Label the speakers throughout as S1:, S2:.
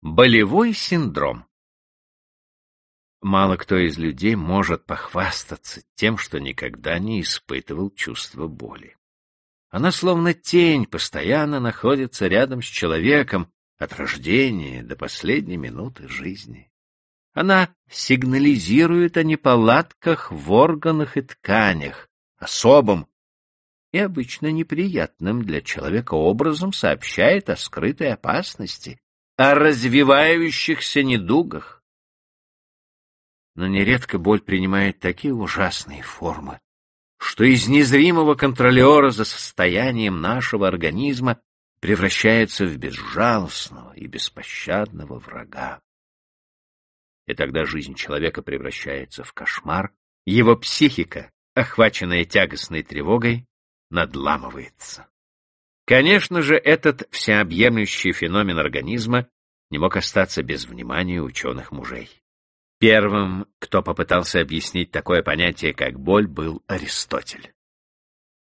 S1: Болевой синдром. Мало кто из людей может похвастаться тем, что никогда не испытывал чувства боли. Она словно тень постоянно находится рядом с человеком от рождения до последней минуты жизни. Она сигнализирует о неполадках в органах и тканях, особым и обычно неприятным для человека образом сообщает о скрытой опасности, о развивающихся недугах. Но нередко боль принимает такие ужасные формы, что из незримого контролера за состоянием нашего организма превращается в безжалостного и беспощадного врага. И тогда жизнь человека превращается в кошмар, его психика, охваченная тягостной тревогой, надламывается. Конечно же, этот всеобъемлющий феномен организма не мог остаться без внимания ученых мужей. Первым, кто попытался объяснить такое понятие, как боль, был Аристотель.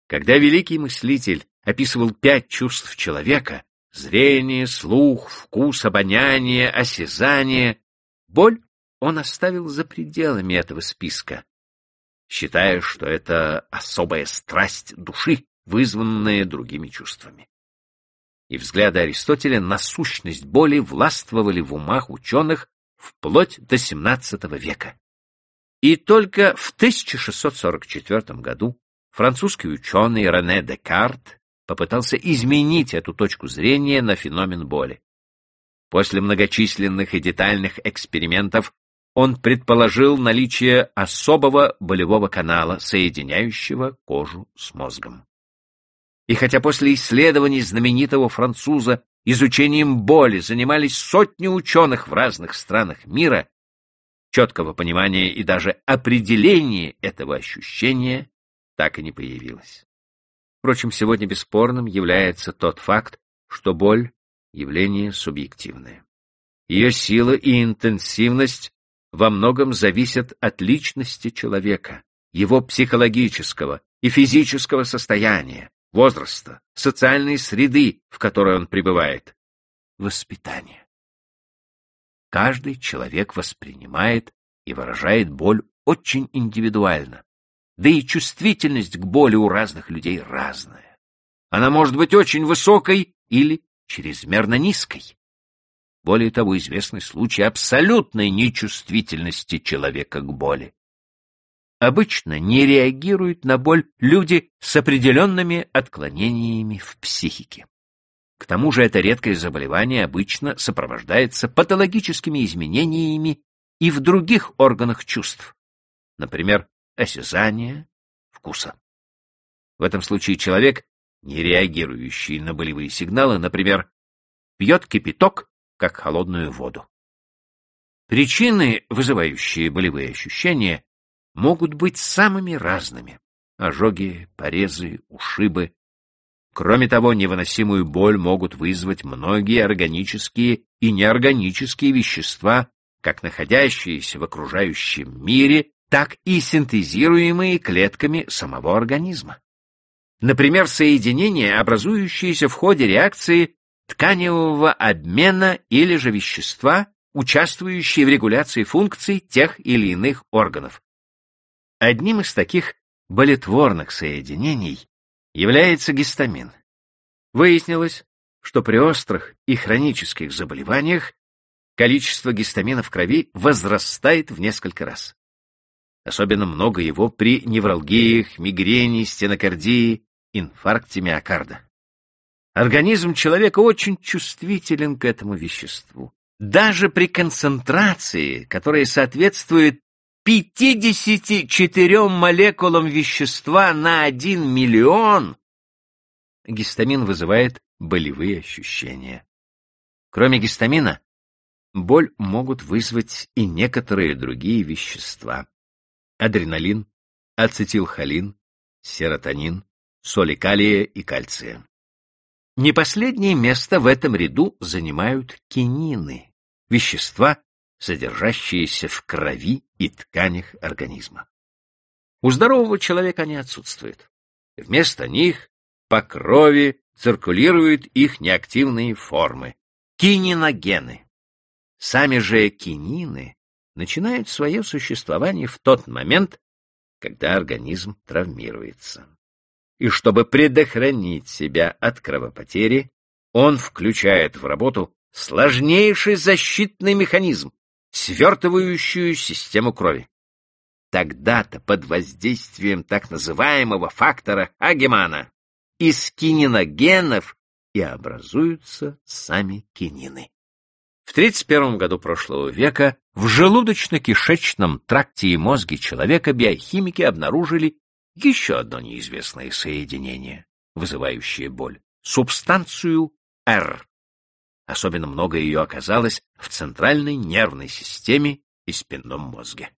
S1: Когда великий мыслитель описывал пять чувств человека — зрение, слух, вкус, обоняние, осязание — боль он оставил за пределами этого списка, считая, что это особая страсть души, вызванные другими чувствами. И взгляды Аристотеля на сущность боли властвовали в умах ученых вплоть до XVII века. И только в 1644 году французский ученый Рене Декарт попытался изменить эту точку зрения на феномен боли. После многочисленных и детальных экспериментов он предположил наличие особого болевого канала, соединяющего кожу с мозгом. И хотя после исследований знаменитого француза изучением боли занимались сотни ученых в разных странах мира, четкого понимания и даже определения этого ощущения так и не появилось. Впрочем, сегодня бесспорным является тот факт, что боль — явление субъективное. Ее сила и интенсивность во многом зависят от личности человека, его психологического и физического состояния, возраста, социальной среды, в которой он пребывает, воспитания. Каждый человек воспринимает и выражает боль очень индивидуально, да и чувствительность к боли у разных людей разная. Она может быть очень высокой или чрезмерно низкой. Более того, известны случаи абсолютной нечувствительности человека к боли обычно не реагируют на боль люди с определенными отклонениями в психике. К тому же это редкое заболевание обычно сопровождается патологическими изменениями и в других органах чувств, например, осязания, вкуса. В этом случае человек, не реагирующий на болевые сигналы, например, пьет кипяток, как холодную воду. Причины, вызывающие болевые ощущения, могут быть самыми разными. Ожоги, порезы, ушибы. Кроме того, невыносимую боль могут вызвать многие органические и неорганические вещества, как находящиеся в окружающем мире, так и синтезируемые клетками самого организма. Например, соединения, образующиеся в ходе реакции тканевого обмена или же вещества, участвующие в регуляции функций тех или иных органов, Одним из таких болетворных соединений является гистамин. Выяснилось, что при острых и хронических заболеваниях количество гистамина в крови возрастает в несколько раз. Особенно много его при невралгиях, мигрени, стенокардии, инфаркте миокарда. Организм человека очень чувствителен к этому веществу. Даже при концентрации, которая соответствует 54 молекулам вещества на 1 миллион гистамин вызывает болевые ощущения. Кроме гистамина, боль могут вызвать и некоторые другие вещества. Адреналин, ацетилхолин, серотонин, соли калия и кальция. Не последнее место в этом ряду занимают кинины, вещества, содержащиеся в крови и тканях организма. У здорового человека они отсутствуют. Вместо них по крови циркулируют их неактивные формы — кининогены. Сами же кинины начинают свое существование в тот момент, когда организм травмируется. И чтобы предохранить себя от кровопотери, он включает в работу сложнейший защитный механизм, свертывающую систему крови. Тогда-то под воздействием так называемого фактора Агемана из кининогенов и образуются сами кинины. В 31 году прошлого века в желудочно-кишечном тракте и мозге человека биохимики обнаружили еще одно неизвестное соединение, вызывающее боль — субстанцию R. Особенно много ее оказалось в центральной нервной системе и спинном мозге.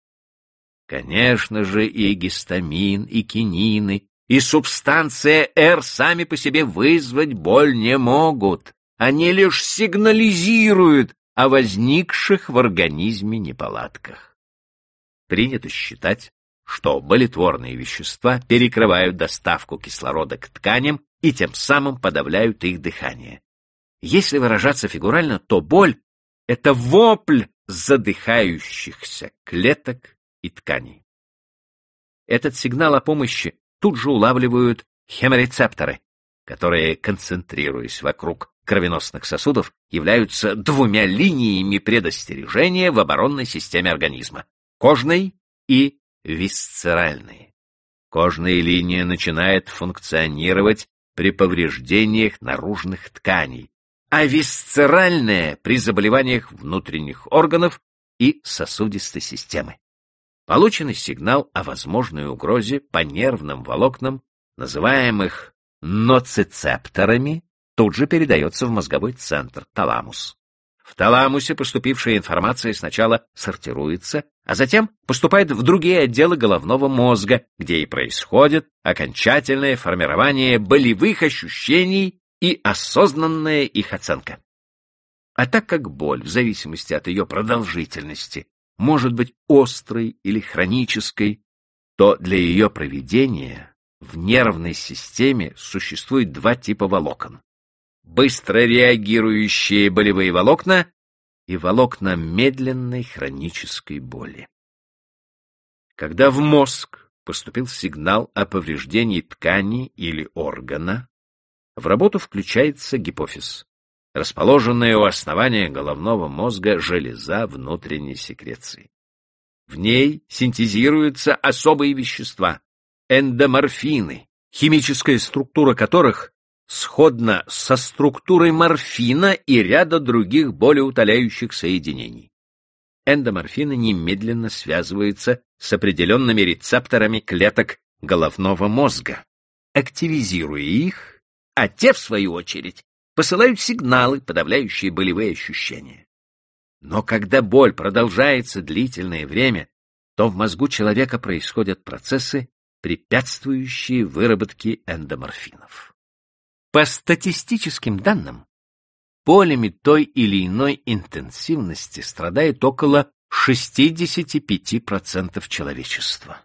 S1: Конечно же, и гистамин, и кинины, и субстанция R сами по себе вызвать боль не могут. Они лишь сигнализируют о возникших в организме неполадках. Принято считать, что болетворные вещества перекрывают доставку кислорода к тканям и тем самым подавляют их дыхание. Если выражаться фигурально, то боль — это вопль задыхающихся клеток и тканей. Этот сигнал о помощи тут же улавливают хеморецепторы, которые, концентрируясь вокруг кровеносных сосудов, являются двумя линиями предостережения в оборонной системе организма — кожной и висцеральной. Кожная линия начинает функционировать при повреждениях наружных тканей, а висцеральная — при заболеваниях внутренних органов и сосудистой системы. Полученный сигнал о возможной угрозе по нервным волокнам, называемых ноцицепторами, тут же передается в мозговой центр, таламус. В таламусе поступившая информация сначала сортируется, а затем поступает в другие отделы головного мозга, где и происходит окончательное формирование болевых ощущений и осознанная их оценка. А так как боль, в зависимости от ее продолжительности, может быть острой или хронической, то для ее проведения в нервной системе существует два типа волокон. Быстро реагирующие болевые волокна и волокна медленной хронической боли. Когда в мозг поступил сигнал о повреждении ткани или органа, в работу включается гипофиз, расположенная у основания головного мозга железа внутренней секреции. В ней синтезируются особые вещества — эндоморфины, химическая структура которых сходна со структурой морфина и ряда других болеутоляющих соединений. Эндоморфины немедленно связываются с определенными рецепторами клеток головного мозга, активизируя их, а те, в свою очередь, посылают сигналы, подавляющие болевые ощущения. Но когда боль продолжается длительное время, то в мозгу человека происходят процессы, препятствующие выработке эндоморфинов. По статистическим данным, болями той или иной интенсивности страдает около 65% человечества.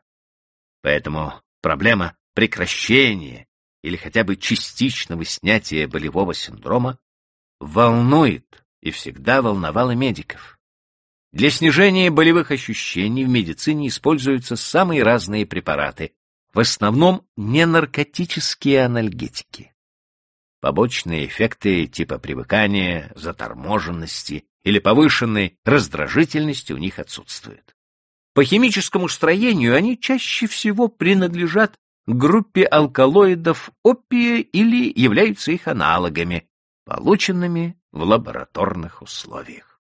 S1: Поэтому проблема прекращения или хотя бы частичного снятия болевого синдрома волнует и всегда волновала медиков. Для снижения болевых ощущений в медицине используются самые разные препараты, в основном ненаркотические анальгетики. Побочные эффекты типа привыкания, заторможенности или повышенной раздражительности у них отсутствуют. По химическому строению они чаще всего принадлежат группе алкалоидов опия или являются их аналогами, полученными в лабораторных условиях.